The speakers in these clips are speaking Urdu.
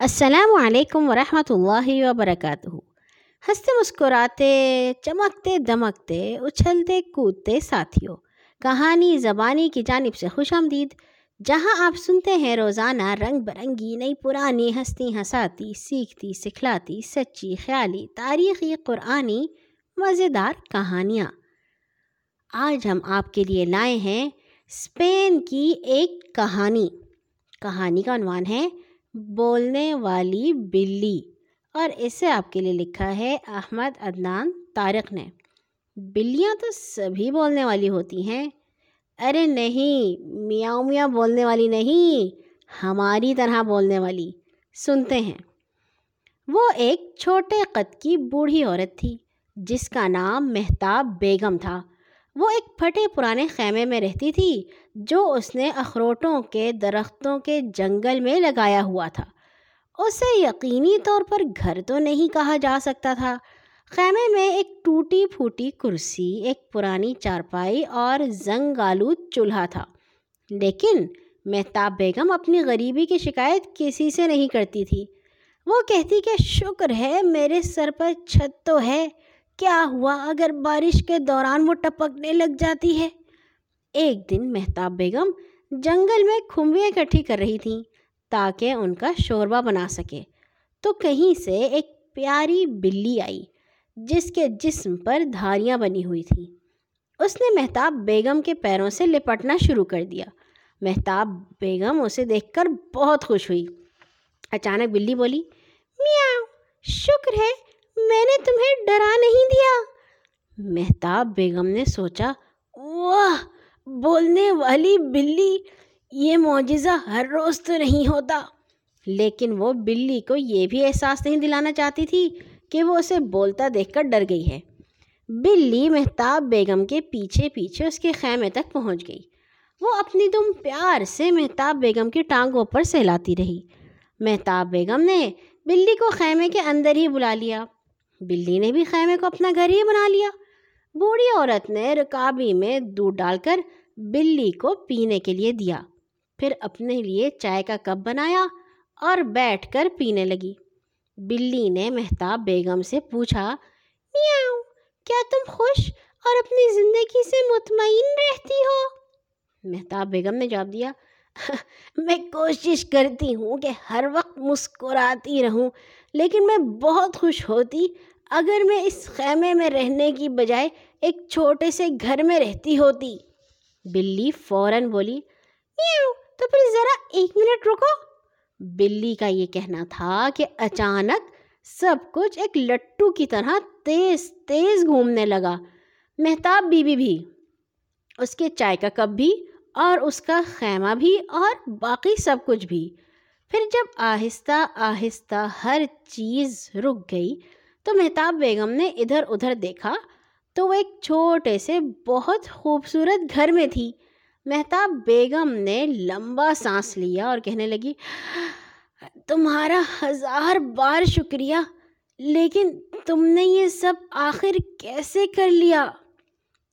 السلام علیکم ورحمۃ اللہ وبرکاتہ۔ ہنستے مسکراتے، چمکتے، دمکتے، اچھلتے، کودتے ساتھیوں، کہانی زبانی کی جانب سے خوش آمدید۔ جہاں آپ سنتے ہیں روزانہ رنگ برنگی، نئی پرانی ہستی ہساتی سیکھتی، سکھلاتی، سچی، خیالی، تاریخی، قرآنی، مزیدار کہانیاں۔ آج ہم آپ کے لیے لائے ہیں اسپین کی ایک کہانی۔ کہانی کا عنوان ہے بولنے والی بلی۔ اور اسے آپ کے لیے لکھا ہے احمد عدنان طارق نے۔ بلیاں تو سبھی بولنے والی ہوتی ہیں۔ ارے نہیں، میاں میاں بولنے والی نہیں، ہماری طرح بولنے والی۔ سنتے ہیں۔ وہ ایک چھوٹے قد کی بوڑھی عورت تھی، جس کا نام مہتاب بیگم تھا۔ وہ ایک پھٹے پرانے خیمے میں رہتی تھی جو اس نے اخروٹوں کے درختوں کے جنگل میں لگایا ہوا تھا۔ اسے یقینی طور پر گھر تو نہیں کہا جا سکتا تھا۔ خیمے میں ایک ٹوٹی پھوٹی کرسی، ایک پرانی چارپائی اور زنگ آلود چولہا تھا۔ لیکن مہتاب بیگم اپنی غریبی کی شکایت کسی سے نہیں کرتی تھی۔ وہ کہتی کہ شکر ہے، میرے سر پر چھت تو ہے۔ کیا ہوا اگر بارش کے دوران وہ ٹپکنے لگ جاتی ہے؟ ایک دن مہتاب بیگم جنگل میں کھمبیاں اکٹھی کر رہی تھیں تاکہ ان کا شوربہ بنا سکے۔ تو کہیں سے ایک پیاری بلی آئی جس کے جسم پر دھاریاں بنی ہوئی تھیں۔ اس نے مہتاب بیگم کے پیروں سے لپٹنا شروع کر دیا۔ مہتاب بیگم اسے دیکھ کر بہت خوش ہوئی۔ اچانک بلی بولی میاں شکر ہے میں نے تمہیں ڈرا نہیں دیا۔ مہتاب بیگم نے سوچا، واہ، بولنے والی بلی، یہ معجزہ ہر روز تو نہیں ہوتا۔ لیکن وہ بلی کو یہ بھی احساس نہیں دلانا چاہتی تھی کہ وہ اسے بولتا دیکھ کر ڈر گئی ہے۔ بلی مہتاب بیگم کے پیچھے پیچھے اس کے خیمے تک پہنچ گئی۔ وہ اپنی دم پیار سے مہتاب بیگم کی ٹانگوں پر سہلاتی رہی۔ مہتاب بیگم نے بلی کو خیمے کے اندر ہی بلا لیا۔ بلی نے بھی خیمے کو اپنا گھر ہی بنا لیا۔ بوڑھی عورت نے رکابی میں دودھ ڈال کر بلی کو پینے کے لیے دیا۔ پھر اپنے لیے چائے کا کپ بنایا اور بیٹھ کر پینے لگی۔ بلی نے مہتاب بیگم سے پوچھا میاؤ کیا تم خوش اور اپنی زندگی سے مطمئن رہتی ہو؟ مہتاب بیگم نے جواب دیا، میں کوشش کرتی ہوں کہ ہر وقت مسکراتی رہوں، لیکن میں بہت خوش ہوتی اگر میں اس خیمے میں رہنے کی بجائے ایک چھوٹے سے گھر میں رہتی ہوتی۔ بلی فوراً بولی میاؤ تو پھر ذرا ایک منٹ رکو۔ بلی کا یہ کہنا تھا کہ اچانک سب کچھ ایک لٹو کی طرح تیز تیز گھومنے لگا۔ مہتاب بی بی بھی، اس کے چائے کا کپ بھی اور اس کا خیمہ بھی اور باقی سب کچھ بھی۔ پھر جب آہستہ آہستہ ہر چیز رک گئی تو مہتاب بیگم نے ادھر ادھر دیکھا تو وہ ایک چھوٹے سے بہت خوبصورت گھر میں تھی۔ مہتاب بیگم نے لمبا سانس لیا اور کہنے لگی، تمہارا ہزار بار شکریہ، لیکن تم نے یہ سب آخر کیسے کر لیا؟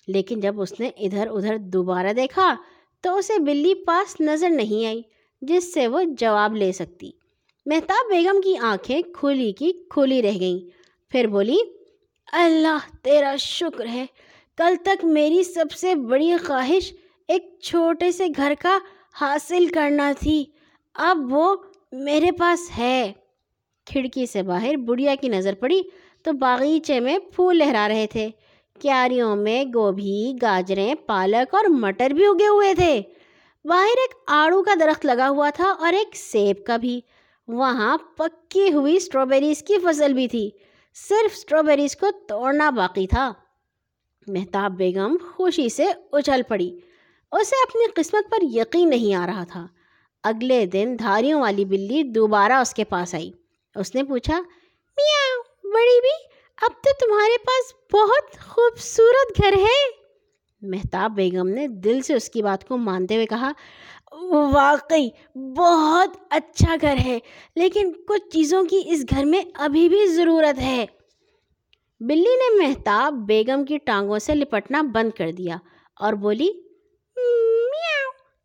لیکن جب اس نے ادھر ادھر دوبارہ دیکھا تو اسے بلی پاس نظر نہیں آئی، جس سے وہ جواب لے سکتی۔ مہتاب بیگم کی آنکھیں کھلی کی کھلی رہ گئیں۔ پھر بولی، اللہ تیرا شکر ہے۔ کل تک میری سب سے بڑی خواہش ایک چھوٹے سے گھر کا حاصل کرنا تھی۔ اب وہ میرے پاس ہے۔ کھڑکی سے باہر بڑھیا کی نظر پڑی تو باغیچے میں پھول لہرا رہے تھے۔ کیاریوں میں گوبھی، گاجریں، پالک اور مٹر بھی اگے ہوئے تھے۔ باہر ایک آڑو کا درخت لگا ہوا تھا اور ایک سیب کا بھی۔ وہاں پکی ہوئی اسٹرابیریز کی فصل بھی تھی۔ صرف اسٹرابیریز کو توڑنا باقی تھا۔ مہتاب بیگم خوشی سے اچھل پڑی۔ اسے اپنی قسمت پر یقین نہیں آ رہا تھا۔ اگلے دن دھاریوں والی بلی دوبارہ اس کے پاس آئی۔ اس نے پوچھا، میاں، بڑی بھی اب تو تمہارے پاس بہت خوبصورت گھر ہے۔ مہتاب بیگم نے دل سے اس کی بات کو مانتے ہوئے کہا، واقعی بہت اچھا گھر ہے، لیکن کچھ چیزوں کی اس گھر میں ابھی بھی ضرورت ہے۔ بلی نے مہتاب بیگم کی ٹانگوں سے لپٹنا بند کر دیا اور بولی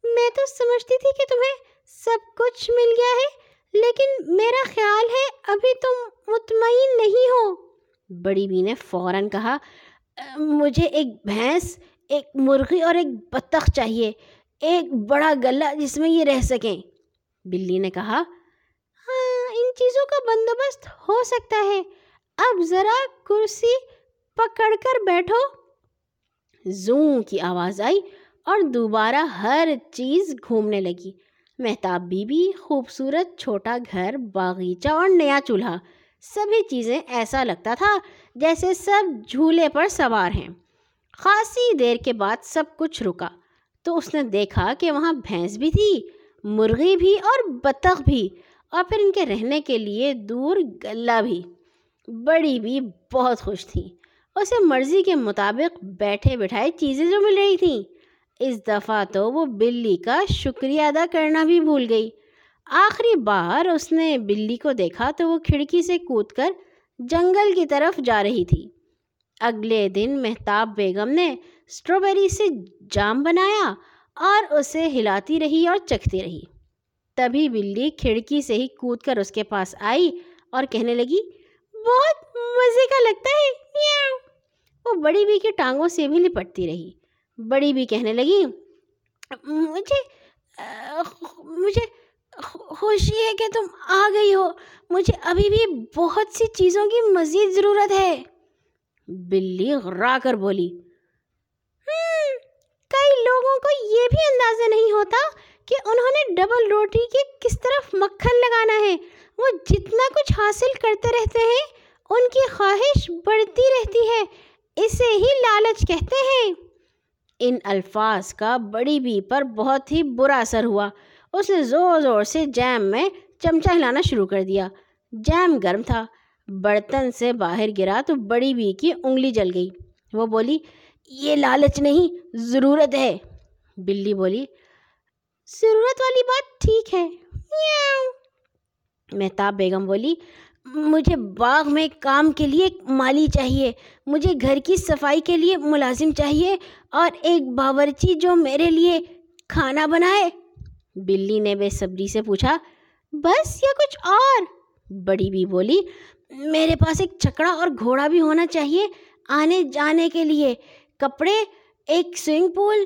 میں تو سمجھتی تھی کہ تمہیں سب کچھ مل گیا ہے، لیکن میرا خیال ہے ابھی تم مطمئن نہیں ہو۔ بڑی بی نے فوراً کہا، مجھے ایک بھینس ایک مرغی اور ایک بطخ چاہیے۔ ایک بڑا گلا جس میں یہ رہ سکیں۔ بلی نے کہا ہاں ان چیزوں کا بندوبست ہو سکتا ہے۔ اب ذرا کرسی پکڑ کر بیٹھو۔ زوں کی آواز آئی اور دوبارہ ہر چیز گھومنے لگی۔ مہتاب بی بی خوبصورت چھوٹا گھر، باغیچہ اور نیا چولہا۔ سبھی چیزیں ایسا لگتا تھا جیسے سب جھولے پر سوار ہیں۔ خاصی دیر کے بعد سب کچھ رکا۔ تو اس نے دیکھا کہ وہاں بھینس بھی تھی، مرغی بھی اور بطخ بھی، اور پھر ان کے رہنے کے لیے دور گلا بھی۔ بڑی بھی بہت خوش تھی۔ اسے مرضی کے مطابق بیٹھے بٹھائے چیزیں جو مل رہی تھیں۔ اس دفعہ تو وہ بلی کا شکریہ ادا کرنا بھی بھول گئی۔ آخری بار اس نے بلی کو دیکھا تو وہ کھڑکی سے کود کر جنگل کی طرف جا رہی تھی۔ اگلے دن مہتاب بیگم نے اسٹرابیری سے جام بنایا اور اسے ہلاتی رہی اور چکھتی رہی۔ تبھی بلی کھڑکی سے ہی کود کر اس کے پاس آئی اور کہنے لگی، بہت مزے کا لگتا ہے وہ بڑی بی کی ٹانگوں سے بھی لپٹتی رہی۔ بڑی بھی کہنے لگی، مجھے مجھے خوشی ہے کہ تم آ گئی ہو۔ مجھے ابھی بھی بہت سی چیزوں کی مزید ضرورت ہے۔ بلی غرا کر بولی۔ کئی لوگوں کو یہ بھی اندازہ نہیں ہوتا کہ انہوں نے ڈبل روٹی کے کس طرف مکھن لگانا ہے۔ وہ جتنا کچھ حاصل کرتے رہتے ہیں، ان کی خواہش بڑھتی رہتی ہے۔ اسے ہی لالچ کہتے ہیں۔ ان الفاظ کا بڑی بی پر بہت ہی برا اثر ہوا۔ اس نے زور زور سے جیم میں چمچہ ہلانا شروع کر دیا۔ جیم گرم تھا۔ برتن سے باہر گرا تو بڑی بی کی انگلی جل گئی۔ وہ بولی، یہ لالچ نہیں، ضرورت ہے۔ بلی بولی، ضرورت والی بات ٹھیک ہے۔ مہتاب بیگم بولی، مجھے باغ میں کام کے لیے مالی چاہیے، مجھے گھر کی صفائی کے لیے ملازم چاہیے، اور ایک باورچی جو میرے لیے کھانا بنائے۔ بلی نے بے صبری سے پوچھا، بس یا کچھ اور؟ بڑی بھی بولی میرے پاس ایک چھکڑا اور گھوڑا بھی ہونا چاہیے آنے جانے کے لیے۔ کپڑے، ایک سوئنگ پول۔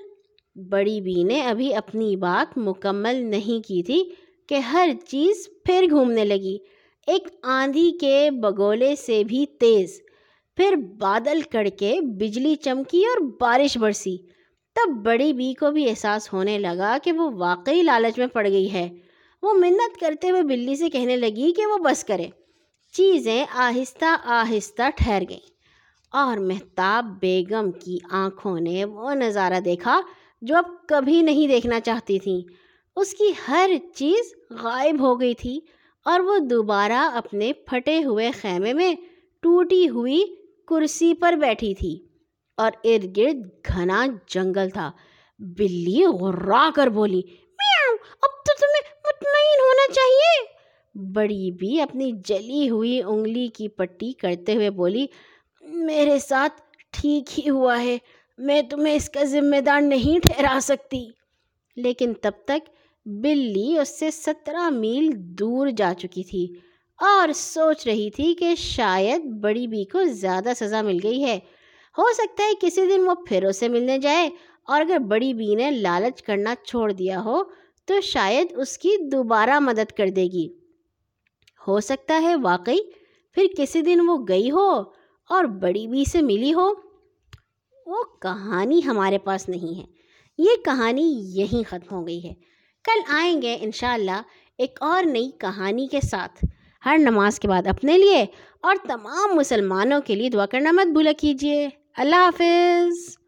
بڑی بی نے ابھی اپنی بات مکمل نہیں کی تھی کہ ہر چیز پھر گھومنے لگی۔ ایک آندھی کے بگولے سے بھی تیز، پھر بادل کڑ کے بجلی چمکی اور بارش برسی۔ تب بڑی بی کو بھی احساس ہونے لگا کہ وہ واقعی لالچ میں پڑ گئی ہے۔ وہ منت کرتے ہوئے بلی سے کہنے لگی کہ وہ بس کرے۔ چیزیں آہستہ آہستہ ٹھہر گئیں اور مہتاب بیگم کی آنکھوں نے وہ نظارہ دیکھا جو اب کبھی نہیں دیکھنا چاہتی تھیں۔ اس کی ہر چیز غائب ہو گئی تھی اور وہ دوبارہ اپنے پھٹے ہوئے خیمے میں ٹوٹی ہوئی کرسی پر بیٹھی تھی اور ارد گرد گھنا جنگل تھا۔ بلی غرا کر بولی اب تو تمہیں مطمئن ہونا چاہیے! بڑی بھی اپنی جلی ہوئی انگلی کی پٹی کرتے ہوئے بولی، میرے ساتھ ٹھیک ہی ہوا ہے، میں تمہیں اس کا ذمہ دار نہیں ٹھہرا سکتی۔ لیکن تب تک بلی اس سے سترہ میل دور جا چکی تھی اور سوچ رہی تھی کہ شاید بڑی بی کو زیادہ سزا مل گئی ہے۔ ہو سکتا ہے کسی دن وہ پھر اسے ملنے جائے اور اگر بڑی بی نے لالچ کرنا چھوڑ دیا ہو تو شاید اس کی دوبارہ مدد کر دے گی۔ ہو سکتا ہے واقعی؟ پھر کسی دن وہ گئی ہو اور بڑی بی سے ملی ہو؟ وہ کہانی ہمارے پاس نہیں ہے۔ یہ کہانی یہیں ختم ہو گئی ہے۔ کل آئیں گے انشاءاللہ ایک اور نئی کہانی کے ساتھ۔ ہر نماز کے بعد اپنے لیے اور تمام مسلمانوں کے لیے دعا کرنا مت بھولا کیجیے۔ اللہ حافظ۔